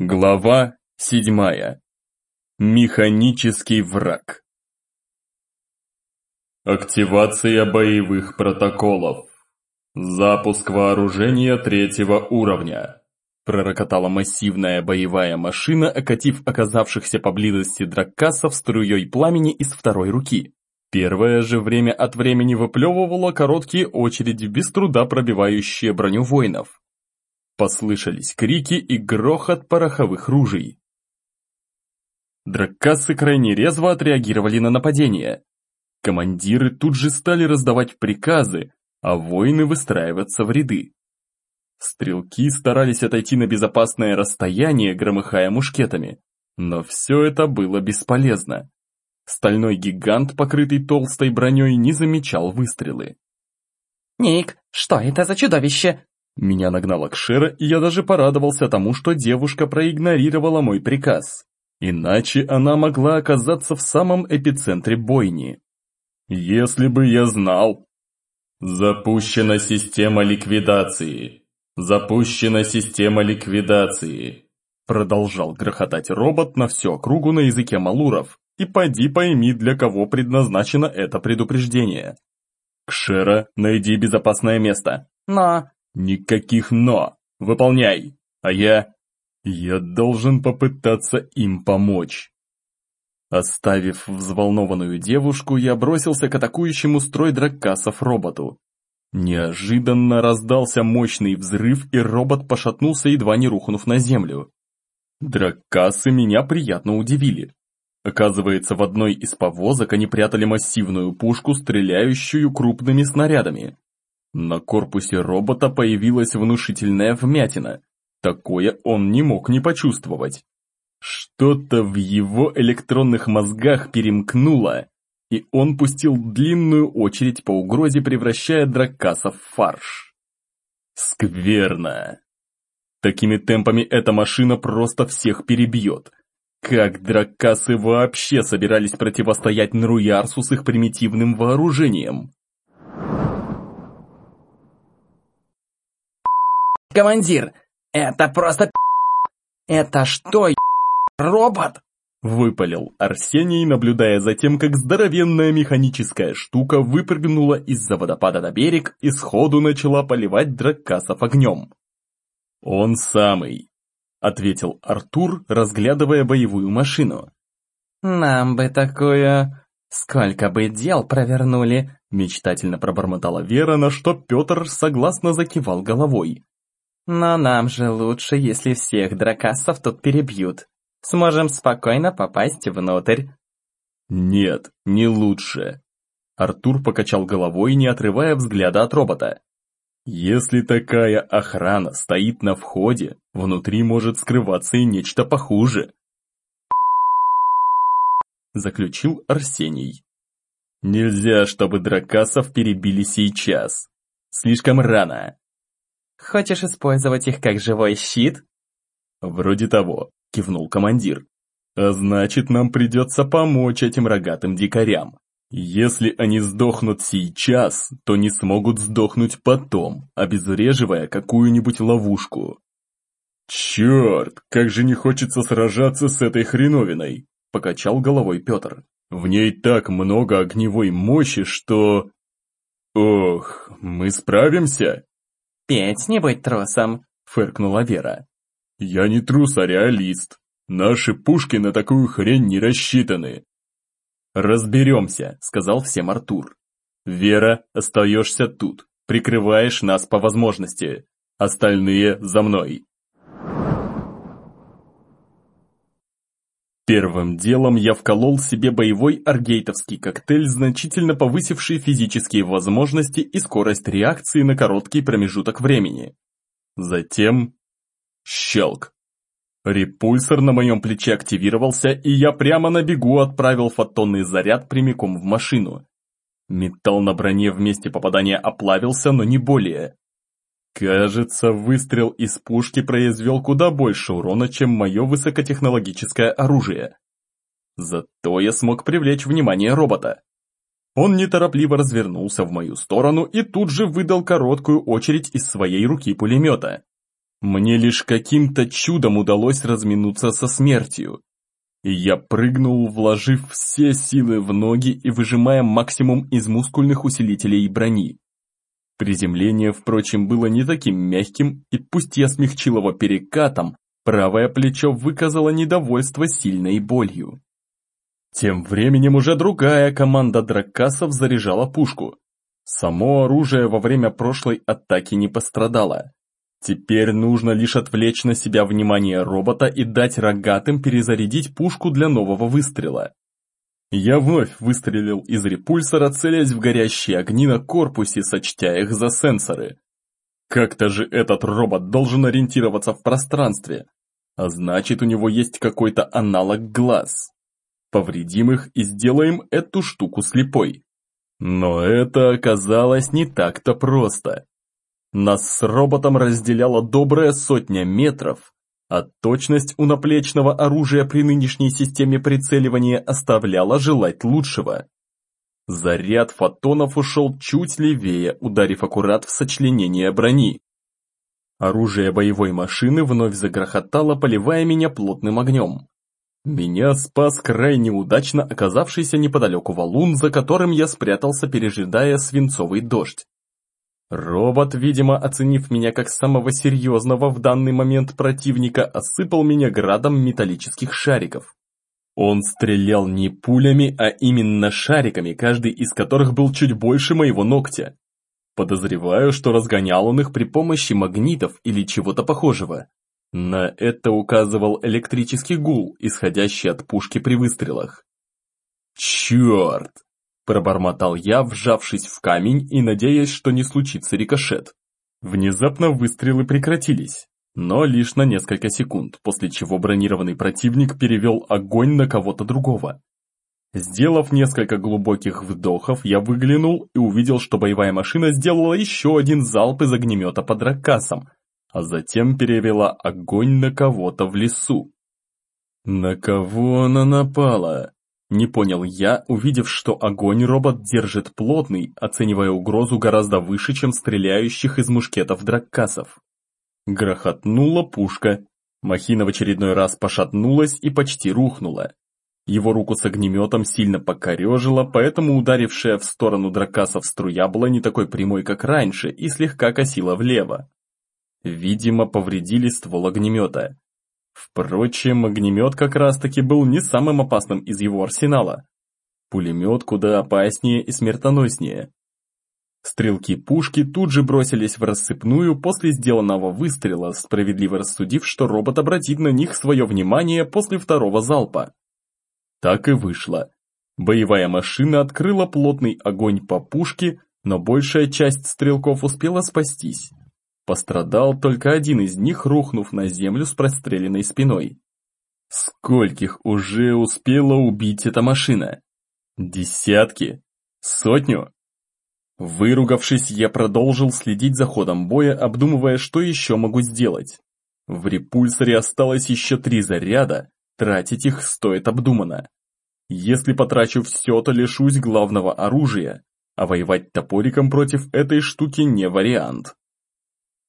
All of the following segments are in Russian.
Глава седьмая. Механический враг. Активация боевых протоколов. Запуск вооружения третьего уровня. Пророкотала массивная боевая машина, окатив оказавшихся поблизости драккасов струей пламени из второй руки. Первое же время от времени выплевывала короткие очереди, без труда пробивающие броню воинов. Послышались крики и грохот пороховых ружей. Драккасы крайне резво отреагировали на нападение. Командиры тут же стали раздавать приказы, а воины выстраиваться в ряды. Стрелки старались отойти на безопасное расстояние, громыхая мушкетами, но все это было бесполезно. Стальной гигант, покрытый толстой броней, не замечал выстрелы. «Ник, что это за чудовище?» Меня нагнала Кшера, и я даже порадовался тому, что девушка проигнорировала мой приказ. Иначе она могла оказаться в самом эпицентре бойни. Если бы я знал. Запущена система ликвидации. Запущена система ликвидации. Продолжал грохотать робот на всю округу на языке малуров. И поди пойми, для кого предназначено это предупреждение. Кшера, найди безопасное место. Но... Никаких «но». Выполняй. А я... Я должен попытаться им помочь. Оставив взволнованную девушку, я бросился к атакующему строй драккасов роботу. Неожиданно раздался мощный взрыв, и робот пошатнулся, едва не рухнув на землю. Драккасы меня приятно удивили. Оказывается, в одной из повозок они прятали массивную пушку, стреляющую крупными снарядами. На корпусе робота появилась внушительная вмятина. Такое он не мог не почувствовать. Что-то в его электронных мозгах перемкнуло, и он пустил длинную очередь по угрозе, превращая Драккаса в фарш. Скверно. Такими темпами эта машина просто всех перебьет. Как драккасы вообще собирались противостоять Нруярсу с их примитивным вооружением? Командир, это просто Это что, робот? Выпалил Арсений, наблюдая за тем, как здоровенная механическая штука выпрыгнула из-за водопада на берег и сходу начала поливать драккасов огнем. «Он самый», — ответил Артур, разглядывая боевую машину. «Нам бы такое... Сколько бы дел провернули!» Мечтательно пробормотала Вера, на что Петр согласно закивал головой. Но нам же лучше, если всех дракасов тут перебьют. Сможем спокойно попасть внутрь. Нет, не лучше. Артур покачал головой, не отрывая взгляда от робота. Если такая охрана стоит на входе, внутри может скрываться и нечто похуже. Заключил Арсений. Нельзя, чтобы дракасов перебили сейчас. Слишком рано. Хочешь использовать их как живой щит? Вроде того, кивнул командир. А значит, нам придется помочь этим рогатым дикарям. Если они сдохнут сейчас, то не смогут сдохнуть потом, обезвреживая какую-нибудь ловушку. «Черт, как же не хочется сражаться с этой хреновиной!» – покачал головой Петр. «В ней так много огневой мощи, что...» «Ох, мы справимся?» «Петь, не будь трусом», — фыркнула Вера. «Я не трус, а реалист. Наши пушки на такую хрень не рассчитаны». «Разберемся», — сказал всем Артур. «Вера, остаешься тут, прикрываешь нас по возможности. Остальные за мной». Первым делом я вколол себе боевой аргейтовский коктейль, значительно повысивший физические возможности и скорость реакции на короткий промежуток времени. Затем... Щелк. Репульсор на моем плече активировался, и я прямо на бегу отправил фотонный заряд прямиком в машину. Металл на броне в месте попадания оплавился, но не более. Кажется, выстрел из пушки произвел куда больше урона, чем мое высокотехнологическое оружие. Зато я смог привлечь внимание робота. Он неторопливо развернулся в мою сторону и тут же выдал короткую очередь из своей руки пулемета. Мне лишь каким-то чудом удалось разминуться со смертью. Я прыгнул, вложив все силы в ноги и выжимая максимум из мускульных усилителей брони. Приземление, впрочем, было не таким мягким, и пусть я смягчил его перекатом, правое плечо выказало недовольство сильной болью. Тем временем уже другая команда дракасов заряжала пушку. Само оружие во время прошлой атаки не пострадало. Теперь нужно лишь отвлечь на себя внимание робота и дать рогатым перезарядить пушку для нового выстрела. Я вновь выстрелил из репульсора, целясь в горящие огни на корпусе, сочтя их за сенсоры. Как-то же этот робот должен ориентироваться в пространстве, а значит у него есть какой-то аналог глаз. Повредим их и сделаем эту штуку слепой. Но это оказалось не так-то просто. Нас с роботом разделяла добрая сотня метров, а точность у наплечного оружия при нынешней системе прицеливания оставляла желать лучшего. Заряд фотонов ушел чуть левее, ударив аккурат в сочленение брони. Оружие боевой машины вновь загрохотало, поливая меня плотным огнем. Меня спас крайне удачно оказавшийся неподалеку валун, за которым я спрятался, пережидая свинцовый дождь. Робот, видимо, оценив меня как самого серьезного в данный момент противника, осыпал меня градом металлических шариков. Он стрелял не пулями, а именно шариками, каждый из которых был чуть больше моего ногтя. Подозреваю, что разгонял он их при помощи магнитов или чего-то похожего. На это указывал электрический гул, исходящий от пушки при выстрелах. Черт! Пробормотал я, вжавшись в камень и надеясь, что не случится рикошет. Внезапно выстрелы прекратились, но лишь на несколько секунд, после чего бронированный противник перевел огонь на кого-то другого. Сделав несколько глубоких вдохов, я выглянул и увидел, что боевая машина сделала еще один залп из огнемета под ракасом, а затем перевела огонь на кого-то в лесу. На кого она напала? Не понял я, увидев, что огонь робот держит плотный, оценивая угрозу гораздо выше, чем стреляющих из мушкетов драккасов. Грохотнула пушка. Махина в очередной раз пошатнулась и почти рухнула. Его руку с огнеметом сильно покорежила, поэтому ударившая в сторону дракасов струя была не такой прямой, как раньше, и слегка косила влево. Видимо, повредили ствол огнемета. Впрочем, огнемет как раз-таки был не самым опасным из его арсенала. Пулемет куда опаснее и смертоноснее. Стрелки пушки тут же бросились в рассыпную после сделанного выстрела, справедливо рассудив, что робот обратит на них свое внимание после второго залпа. Так и вышло. Боевая машина открыла плотный огонь по пушке, но большая часть стрелков успела спастись. Пострадал только один из них, рухнув на землю с простреленной спиной. Скольких уже успела убить эта машина? Десятки? Сотню? Выругавшись, я продолжил следить за ходом боя, обдумывая, что еще могу сделать. В репульсоре осталось еще три заряда, тратить их стоит обдуманно. Если потрачу все, то лишусь главного оружия, а воевать топориком против этой штуки не вариант.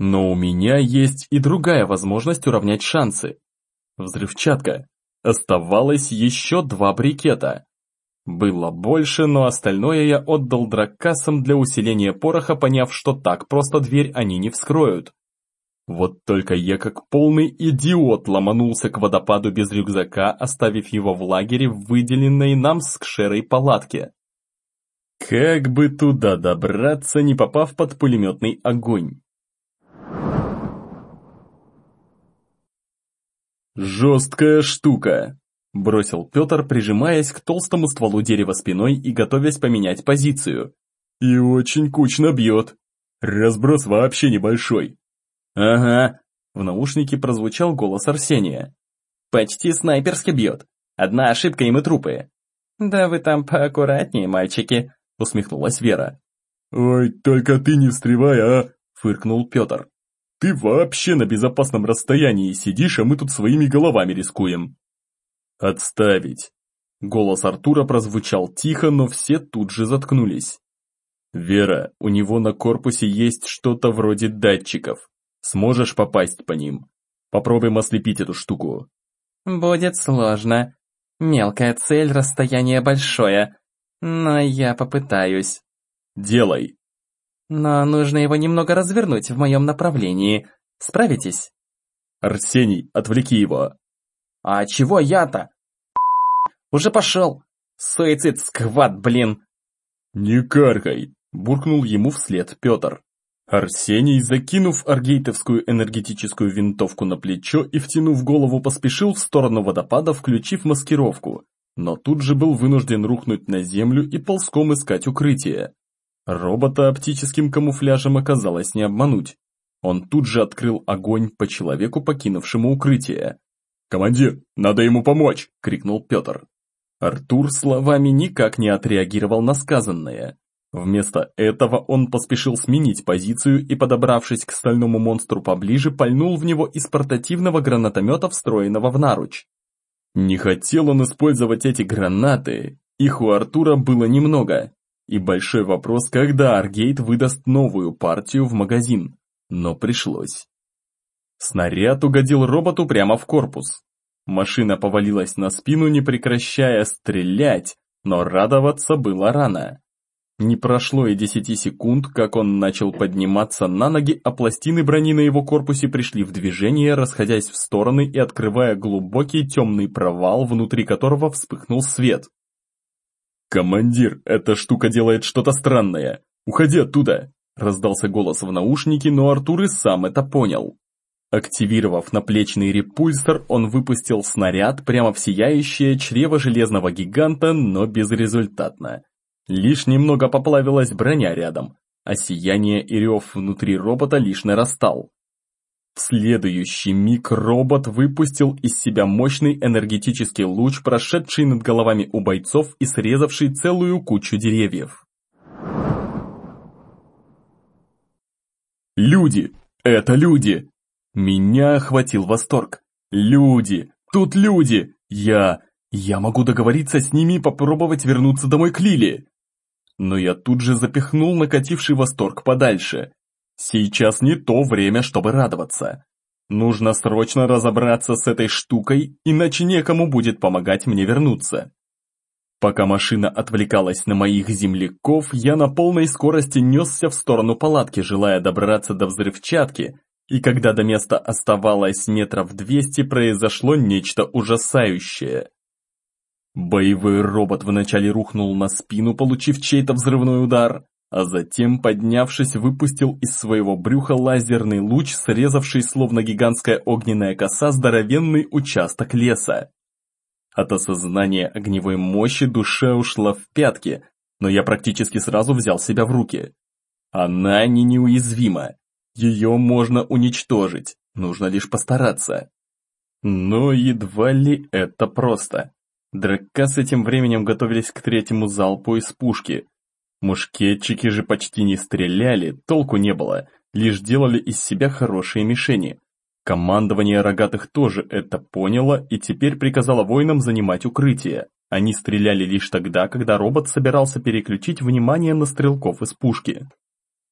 Но у меня есть и другая возможность уравнять шансы. Взрывчатка. Оставалось еще два брикета. Было больше, но остальное я отдал драккасам для усиления пороха, поняв, что так просто дверь они не вскроют. Вот только я как полный идиот ломанулся к водопаду без рюкзака, оставив его в лагере в выделенной нам с Кшерой палатке. Как бы туда добраться, не попав под пулеметный огонь? «Жесткая штука», – бросил Петр, прижимаясь к толстому стволу дерева спиной и готовясь поменять позицию. «И очень кучно бьет. Разброс вообще небольшой». «Ага», – в наушнике прозвучал голос Арсения. «Почти снайперски бьет. Одна ошибка и мы трупы». «Да вы там поаккуратнее, мальчики», – усмехнулась Вера. «Ой, только ты не встревай, а!» – фыркнул Петр. Ты вообще на безопасном расстоянии сидишь, а мы тут своими головами рискуем. Отставить. Голос Артура прозвучал тихо, но все тут же заткнулись. Вера, у него на корпусе есть что-то вроде датчиков. Сможешь попасть по ним? Попробуем ослепить эту штуку. Будет сложно. Мелкая цель, расстояние большое. Но я попытаюсь. Делай. Но нужно его немного развернуть в моем направлении. Справитесь? Арсений, отвлеки его. А чего я-то? Уже пошел. Суицид сквад, блин. Не каркай, буркнул ему вслед Петр. Арсений, закинув аргейтовскую энергетическую винтовку на плечо и втянув голову, поспешил в сторону водопада, включив маскировку, но тут же был вынужден рухнуть на землю и ползком искать укрытие. Робота оптическим камуфляжем оказалось не обмануть. Он тут же открыл огонь по человеку, покинувшему укрытие. «Командир, надо ему помочь!» – крикнул Петр. Артур словами никак не отреагировал на сказанное. Вместо этого он поспешил сменить позицию и, подобравшись к стальному монстру поближе, пальнул в него из портативного гранатомета, встроенного в наруч. Не хотел он использовать эти гранаты, их у Артура было немного, и большой вопрос, когда Аргейт выдаст новую партию в магазин, но пришлось. Снаряд угодил роботу прямо в корпус. Машина повалилась на спину, не прекращая стрелять, но радоваться было рано. Не прошло и десяти секунд, как он начал подниматься на ноги, а пластины брони на его корпусе пришли в движение, расходясь в стороны и открывая глубокий темный провал, внутри которого вспыхнул свет. «Командир, эта штука делает что-то странное! Уходи оттуда!» Раздался голос в наушнике, но Артур и сам это понял. Активировав наплечный репульсор, он выпустил снаряд прямо в сияющее чрево железного гиганта, но безрезультатно. Лишь немного поплавилась броня рядом, а сияние и рев внутри робота лишь нарастал. В следующий миг робот выпустил из себя мощный энергетический луч, прошедший над головами у бойцов и срезавший целую кучу деревьев. «Люди! Это люди!» Меня охватил восторг. «Люди! Тут люди! Я... Я могу договориться с ними и попробовать вернуться домой к Лиле!» но я тут же запихнул накативший восторг подальше. Сейчас не то время, чтобы радоваться. Нужно срочно разобраться с этой штукой, иначе некому будет помогать мне вернуться. Пока машина отвлекалась на моих земляков, я на полной скорости несся в сторону палатки, желая добраться до взрывчатки, и когда до места оставалось метров двести, произошло нечто ужасающее. Боевой робот вначале рухнул на спину, получив чей-то взрывной удар, а затем, поднявшись, выпустил из своего брюха лазерный луч, срезавший словно гигантская огненная коса здоровенный участок леса. От осознания огневой мощи душа ушла в пятки, но я практически сразу взял себя в руки. Она не неуязвима. Ее можно уничтожить, нужно лишь постараться. Но едва ли это просто. Драккас этим временем готовились к третьему залпу из пушки. Мушкетчики же почти не стреляли, толку не было, лишь делали из себя хорошие мишени. Командование рогатых тоже это поняло и теперь приказало воинам занимать укрытие. Они стреляли лишь тогда, когда робот собирался переключить внимание на стрелков из пушки.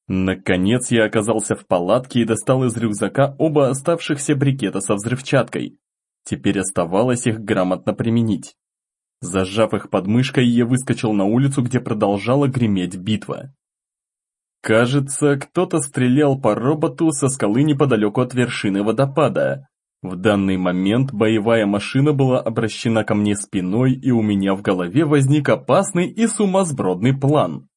Наконец я оказался в палатке и достал из рюкзака оба оставшихся брикета со взрывчаткой. Теперь оставалось их грамотно применить. Зажав их под мышкой, я выскочил на улицу, где продолжала греметь битва. Кажется, кто-то стрелял по роботу со скалы неподалеку от вершины водопада. В данный момент боевая машина была обращена ко мне спиной, и у меня в голове возник опасный и сумасбродный план.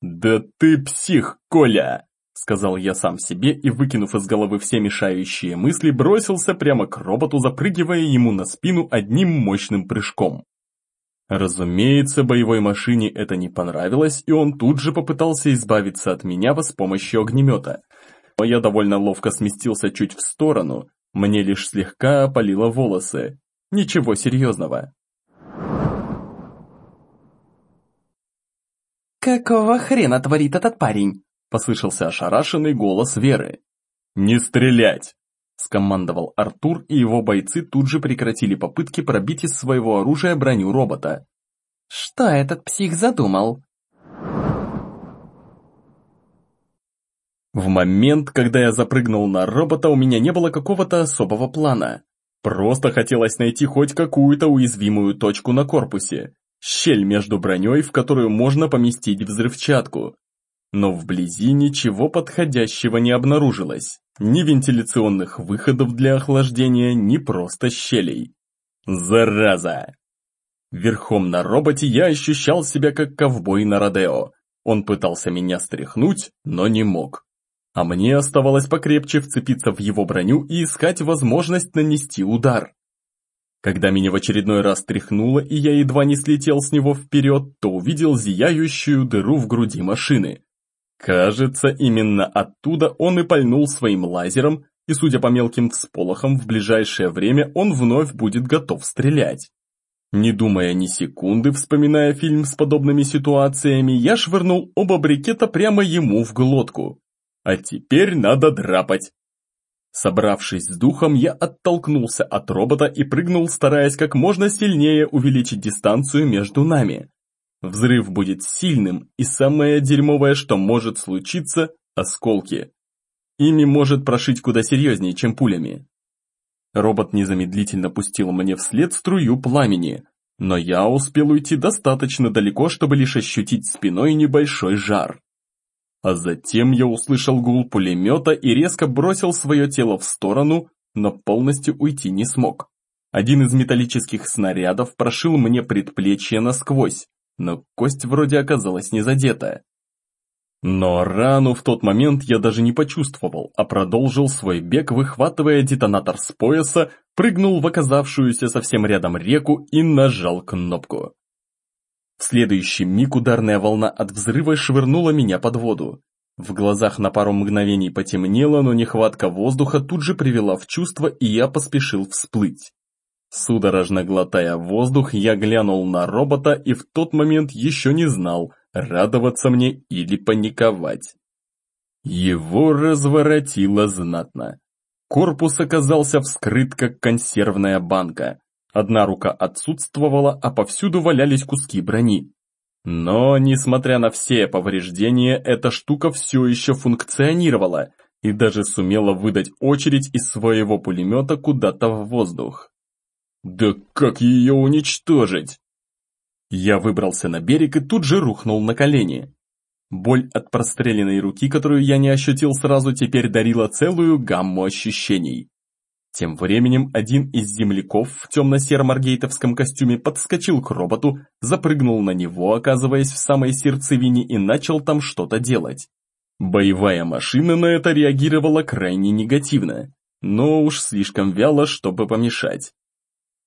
«Да ты псих, Коля!» Сказал я сам себе и, выкинув из головы все мешающие мысли, бросился прямо к роботу, запрыгивая ему на спину одним мощным прыжком. Разумеется, боевой машине это не понравилось, и он тут же попытался избавиться от меня с помощью огнемета. Но я довольно ловко сместился чуть в сторону, мне лишь слегка опалило волосы. Ничего серьезного. «Какого хрена творит этот парень?» Послышался ошарашенный голос Веры. «Не стрелять!» Скомандовал Артур, и его бойцы тут же прекратили попытки пробить из своего оружия броню робота. «Что этот псих задумал?» В момент, когда я запрыгнул на робота, у меня не было какого-то особого плана. Просто хотелось найти хоть какую-то уязвимую точку на корпусе, щель между броней, в которую можно поместить взрывчатку. Но вблизи ничего подходящего не обнаружилось, ни вентиляционных выходов для охлаждения, ни просто щелей. Зараза! Верхом на роботе я ощущал себя как ковбой на Родео. Он пытался меня стряхнуть, но не мог. А мне оставалось покрепче вцепиться в его броню и искать возможность нанести удар. Когда меня в очередной раз тряхнуло, и я едва не слетел с него вперед, то увидел зияющую дыру в груди машины. Кажется, именно оттуда он и пальнул своим лазером, и, судя по мелким всполохам, в ближайшее время он вновь будет готов стрелять. Не думая ни секунды, вспоминая фильм с подобными ситуациями, я швырнул оба брикета прямо ему в глотку. А теперь надо драпать. Собравшись с духом, я оттолкнулся от робота и прыгнул, стараясь как можно сильнее увеличить дистанцию между нами. Взрыв будет сильным, и самое дерьмовое, что может случиться – осколки. Ими может прошить куда серьезнее, чем пулями. Робот незамедлительно пустил мне вслед струю пламени, но я успел уйти достаточно далеко, чтобы лишь ощутить спиной небольшой жар. А затем я услышал гул пулемета и резко бросил свое тело в сторону, но полностью уйти не смог. Один из металлических снарядов прошил мне предплечье насквозь, но кость вроде оказалась не задета. Но рану в тот момент я даже не почувствовал, а продолжил свой бег, выхватывая детонатор с пояса, прыгнул в оказавшуюся совсем рядом реку и нажал кнопку. В следующий миг ударная волна от взрыва швырнула меня под воду. В глазах на пару мгновений потемнело, но нехватка воздуха тут же привела в чувство, и я поспешил всплыть. Судорожно глотая воздух, я глянул на робота и в тот момент еще не знал, радоваться мне или паниковать. Его разворотило знатно. Корпус оказался вскрыт, как консервная банка. Одна рука отсутствовала, а повсюду валялись куски брони. Но, несмотря на все повреждения, эта штука все еще функционировала и даже сумела выдать очередь из своего пулемета куда-то в воздух. Да как ее уничтожить? Я выбрался на берег и тут же рухнул на колени. Боль от простреленной руки, которую я не ощутил сразу, теперь дарила целую гамму ощущений. Тем временем один из земляков в темно-сером аргейтовском костюме подскочил к роботу, запрыгнул на него, оказываясь в самой сердцевине, и начал там что-то делать. Боевая машина на это реагировала крайне негативно, но уж слишком вяло, чтобы помешать.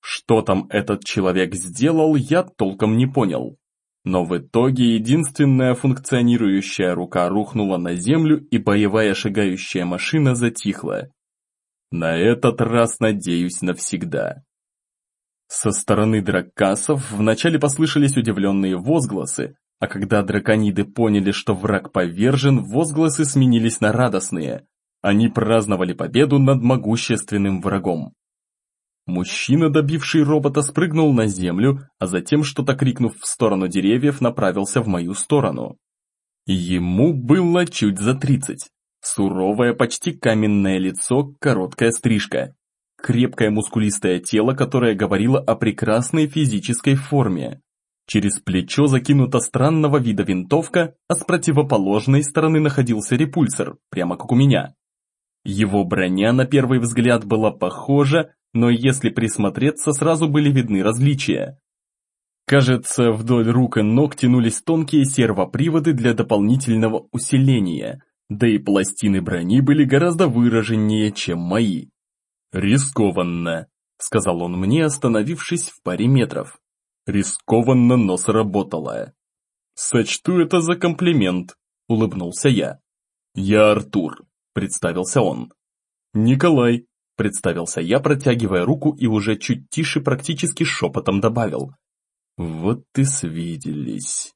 Что там этот человек сделал, я толком не понял. Но в итоге единственная функционирующая рука рухнула на землю и боевая шагающая машина затихла. На этот раз надеюсь навсегда. Со стороны драккасов вначале послышались удивленные возгласы, а когда дракониды поняли, что враг повержен, возгласы сменились на радостные. Они праздновали победу над могущественным врагом. Мужчина, добивший робота, спрыгнул на землю, а затем, что-то крикнув в сторону деревьев, направился в мою сторону. Ему было чуть за тридцать. Суровое, почти каменное лицо, короткая стрижка. Крепкое мускулистое тело, которое говорило о прекрасной физической форме. Через плечо закинута странного вида винтовка, а с противоположной стороны находился репульсор, прямо как у меня. Его броня на первый взгляд была похожа, но если присмотреться, сразу были видны различия. Кажется, вдоль рук и ног тянулись тонкие сервоприводы для дополнительного усиления, да и пластины брони были гораздо выраженнее, чем мои. «Рискованно», — сказал он мне, остановившись в паре метров. «Рискованно, но сработало». «Сочту это за комплимент», — улыбнулся я. «Я Артур», — представился он. «Николай», Представился я, протягивая руку и уже чуть тише практически шепотом добавил. Вот и свиделись.